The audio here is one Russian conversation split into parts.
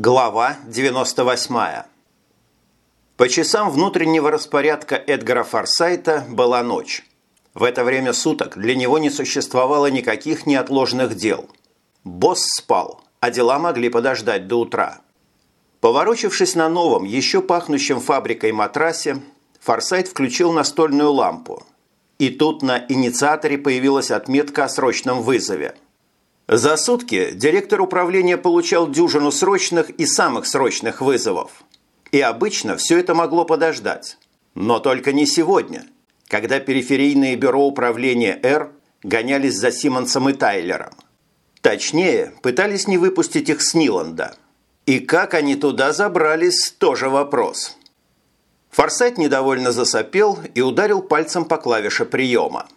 Глава 98. По часам внутреннего распорядка Эдгара Форсайта была ночь. В это время суток для него не существовало никаких неотложных дел. Босс спал, а дела могли подождать до утра. Поворочившись на новом, еще пахнущем фабрикой матрасе, Форсайт включил настольную лампу. И тут на инициаторе появилась отметка о срочном вызове – за сутки директор управления получал дюжину срочных и самых срочных вызовов. И обычно все это могло подождать. Но только не сегодня, когда периферийные бюро управления «Р» гонялись за Симмонсом и Тайлером. Точнее, пытались не выпустить их с Ниланда. И как они туда забрались, тоже вопрос. Форсайт недовольно засопел и ударил пальцем по клавише приема.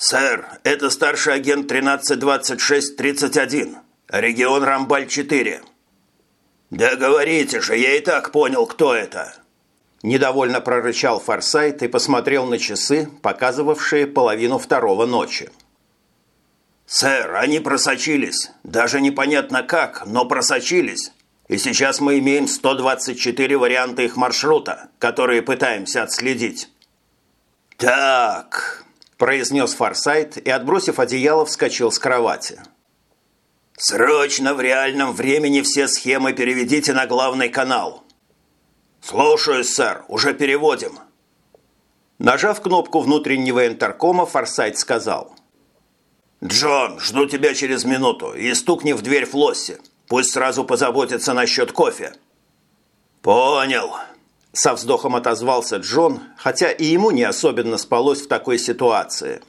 «Сэр, это старший агент 132631, регион Рамбаль-4». «Да говорите же, я и так понял, кто это». Недовольно прорычал Форсайт и посмотрел на часы, показывавшие половину второго ночи. «Сэр, они просочились. Даже непонятно как, но просочились. И сейчас мы имеем 124 варианта их маршрута, которые пытаемся отследить». «Так...» произнес Форсайт и, отбросив одеяло, вскочил с кровати. «Срочно в реальном времени все схемы переведите на главный канал». «Слушаюсь, сэр, уже переводим». Нажав кнопку внутреннего интеркома, Форсайт сказал. «Джон, жду тебя через минуту и стукни в дверь Флосси. Пусть сразу позаботится насчет кофе». «Понял», со вздохом отозвался Джон, хотя и ему не особенно спалось в такой ситуации.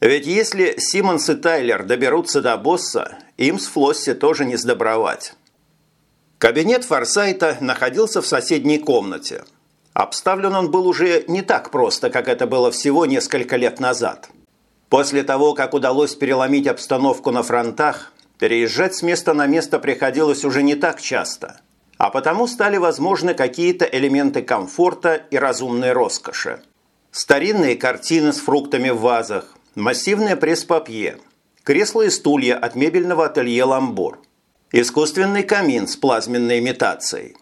Ведь если Симмонс и Тайлер доберутся до босса, им с Флосси тоже не сдобровать. Кабинет Форсайта находился в соседней комнате. Обставлен он был уже не так просто, как это было всего несколько лет назад. После того, как удалось переломить обстановку на фронтах, переезжать с места на место приходилось уже не так часто – а потому стали возможны какие-то элементы комфорта и разумной роскоши. Старинные картины с фруктами в вазах, массивное пресс-папье, кресла и стулья от мебельного ателье «Ламбур», искусственный камин с плазменной имитацией.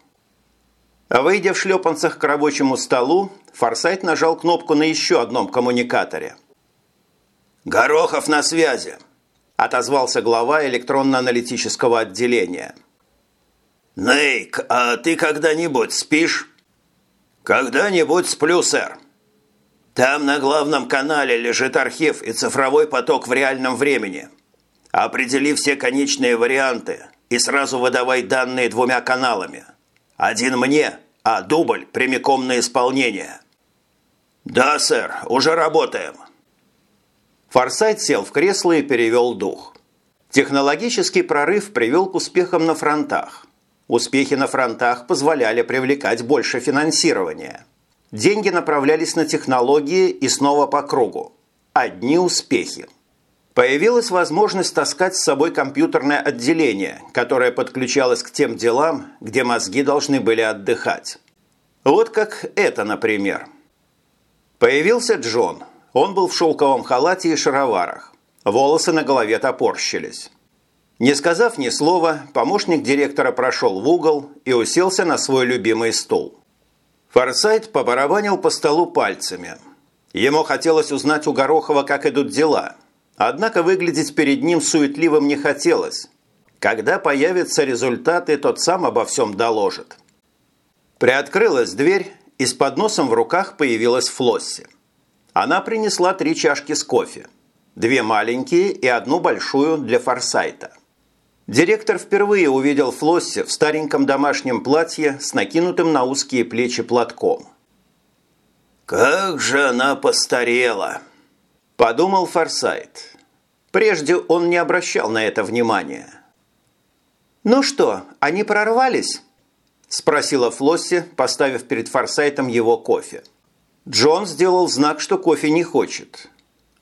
А выйдя в шлепанцах к рабочему столу, Форсайт нажал кнопку на еще одном коммуникаторе. «Горохов на связи!» – отозвался глава электронно-аналитического отделения – «Нейк, а ты когда-нибудь спишь?» «Когда-нибудь сплю, сэр». «Там на главном канале лежит архив и цифровой поток в реальном времени. Определи все конечные варианты и сразу выдавай данные двумя каналами. Один мне, а дубль прямиком на исполнение». «Да, сэр, уже работаем». Форсайт сел в кресло и перевел дух. Технологический прорыв привел к успехам на фронтах. Успехи на фронтах позволяли привлекать больше финансирования. Деньги направлялись на технологии и снова по кругу. Одни успехи. Появилась возможность таскать с собой компьютерное отделение, которое подключалось к тем делам, где мозги должны были отдыхать. Вот как это, например. Появился Джон. Он был в шелковом халате и шароварах. Волосы на голове топорщились. Не сказав ни слова, помощник директора прошел в угол и уселся на свой любимый стул. Форсайт побарабанил по столу пальцами. Ему хотелось узнать у Горохова, как идут дела. Однако выглядеть перед ним суетливым не хотелось. Когда появятся результаты, тот сам обо всем доложит. Приоткрылась дверь, и с подносом в руках появилась Флосси. Она принесла три чашки с кофе. Две маленькие и одну большую для Форсайта. Директор впервые увидел Флосси в стареньком домашнем платье с накинутым на узкие плечи платком. «Как же она постарела!» – подумал Форсайт. Прежде он не обращал на это внимания. «Ну что, они прорвались?» – спросила Флосси, поставив перед Форсайтом его кофе. Джон сделал знак, что кофе не хочет.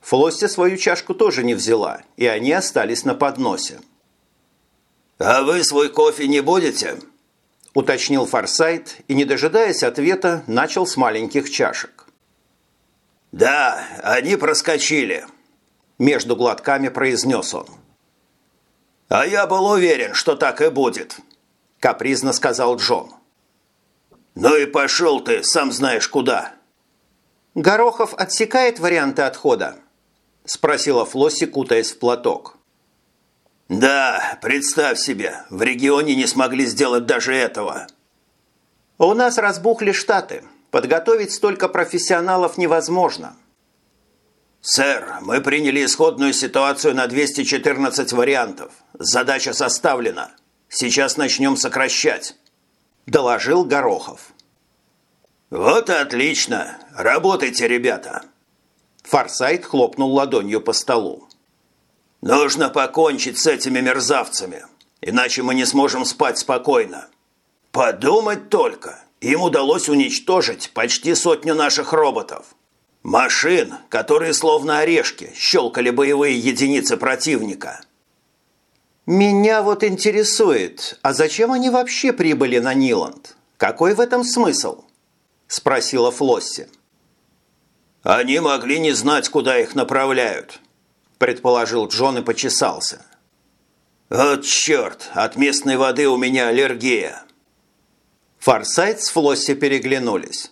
Флосси свою чашку тоже не взяла, и они остались на подносе. «А вы свой кофе не будете?» – уточнил Форсайт и, не дожидаясь ответа, начал с маленьких чашек. «Да, они проскочили», – между глотками произнес он. «А я был уверен, что так и будет», капризно сказал Джон. «Ну и пошел ты, сам знаешь куда». «Горохов отсекает варианты отхода?» – спросила Флосси, кутаясь в платок. «Да, представь себе, в регионе не смогли сделать даже этого». «У нас разбухли штаты. Подготовить столько профессионалов невозможно». «Сэр, мы приняли исходную ситуацию на 214 вариантов. Задача составлена. Сейчас начнем сокращать», – доложил Горохов. «Вот и отлично. Работайте, ребята!» Форсайт хлопнул ладонью по столу. «Нужно покончить с этими мерзавцами, иначе мы не сможем спать спокойно. Подумать только, им удалось уничтожить почти сотню наших роботов. Машин, которые словно орешки щелкали боевые единицы противника». «Меня вот интересует, а зачем они вообще прибыли на Ниланд? Какой в этом смысл?» – спросила Флосси. «Они могли не знать, куда их направляют», – предположил Джон и почесался. «Вот черт, от местной воды у меня аллергия». Форсайт с Флосси переглянулись.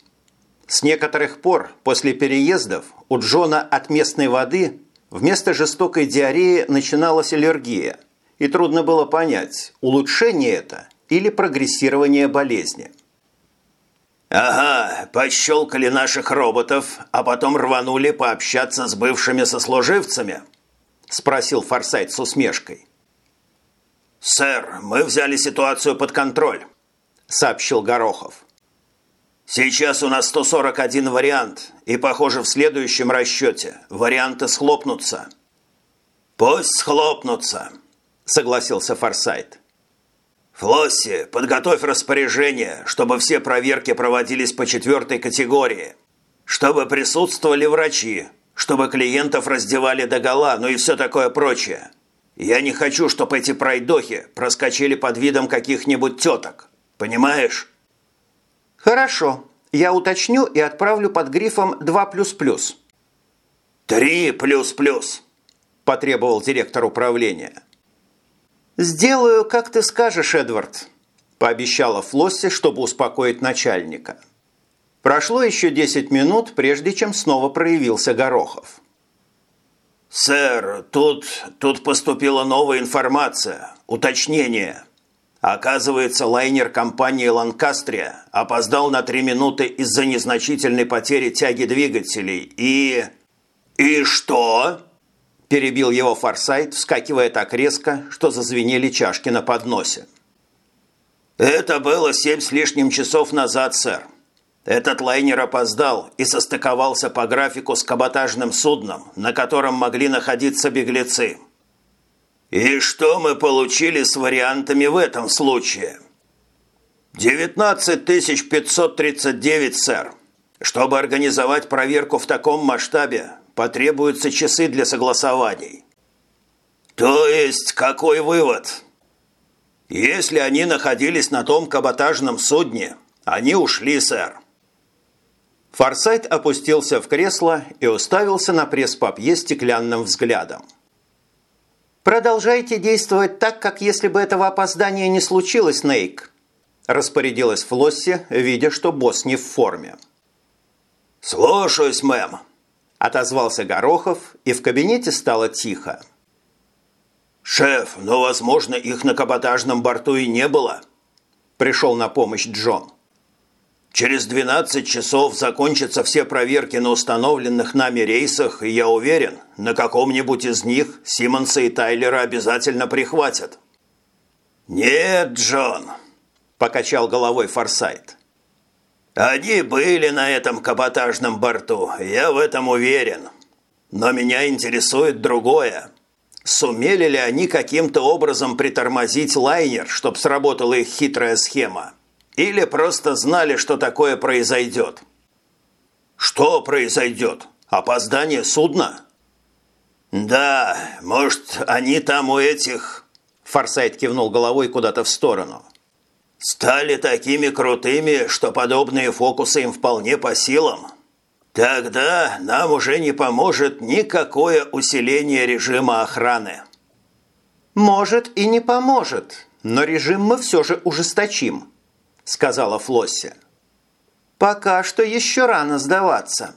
С некоторых пор после переездов у Джона от местной воды вместо жестокой диареи начиналась аллергия, и трудно было понять, улучшение это или прогрессирование болезни – «Ага, пощелкали наших роботов, а потом рванули пообщаться с бывшими сослуживцами?» – спросил Форсайт с усмешкой. «Сэр, мы взяли ситуацию под контроль», – сообщил Горохов. «Сейчас у нас 141 вариант, и, похоже, в следующем расчете варианты схлопнутся». «Пусть схлопнутся», – согласился Форсайт. «Флосси, подготовь распоряжение, чтобы все проверки проводились по четвертой категории. Чтобы присутствовали врачи, чтобы клиентов раздевали догола, ну и все такое прочее. Я не хочу, чтобы эти пройдохи проскочили под видом каких-нибудь теток. Понимаешь?» «Хорошо. Я уточню и отправлю под грифом 2++. «Три плюс-плюс», – потребовал директор управления. «Сделаю, как ты скажешь, Эдвард», – пообещала Флосси, чтобы успокоить начальника. Прошло еще 10 минут, прежде чем снова проявился Горохов. «Сэр, тут, тут поступила новая информация, уточнение. Оказывается, лайнер компании «Ланкастрия» опоздал на три минуты из-за незначительной потери тяги двигателей и...» «И что?» перебил его Форсайт, вскакивая так резко, что зазвенели чашки на подносе. «Это было семь с лишним часов назад, сэр. Этот лайнер опоздал и состыковался по графику с каботажным судном, на котором могли находиться беглецы. И что мы получили с вариантами в этом случае?» «19 539, сэр. Чтобы организовать проверку в таком масштабе, потребуются часы для согласований. То есть какой вывод? Если они находились на том каботажном судне, они ушли, сэр. Форсайт опустился в кресло и уставился на пресс-папье стеклянным взглядом. «Продолжайте действовать так, как если бы этого опоздания не случилось, Нейк», распорядилась Флосси, видя, что босс не в форме. «Слушаюсь, мэм», отозвался Горохов, и в кабинете стало тихо. «Шеф, но, возможно, их на каботажном борту и не было», – пришел на помощь Джон. «Через 12 часов закончатся все проверки на установленных нами рейсах, и я уверен, на каком-нибудь из них Симмонса и Тайлера обязательно прихватят». «Нет, Джон», – покачал головой Форсайт. Они были на этом каботажном борту, я в этом уверен. Но меня интересует другое. Сумели ли они каким-то образом притормозить лайнер, чтобы сработала их хитрая схема? Или просто знали, что такое произойдет? Что произойдет? Опоздание судна? Да, может, они там у этих... Форсайт кивнул головой куда-то в сторону стали такими крутыми, что подобные фокусы им вполне по силам. Тогда нам уже не поможет никакое усиление режима охраны. Может и не поможет, но режим мы все же ужесточим», – сказала Флосси. «Пока что еще рано сдаваться»,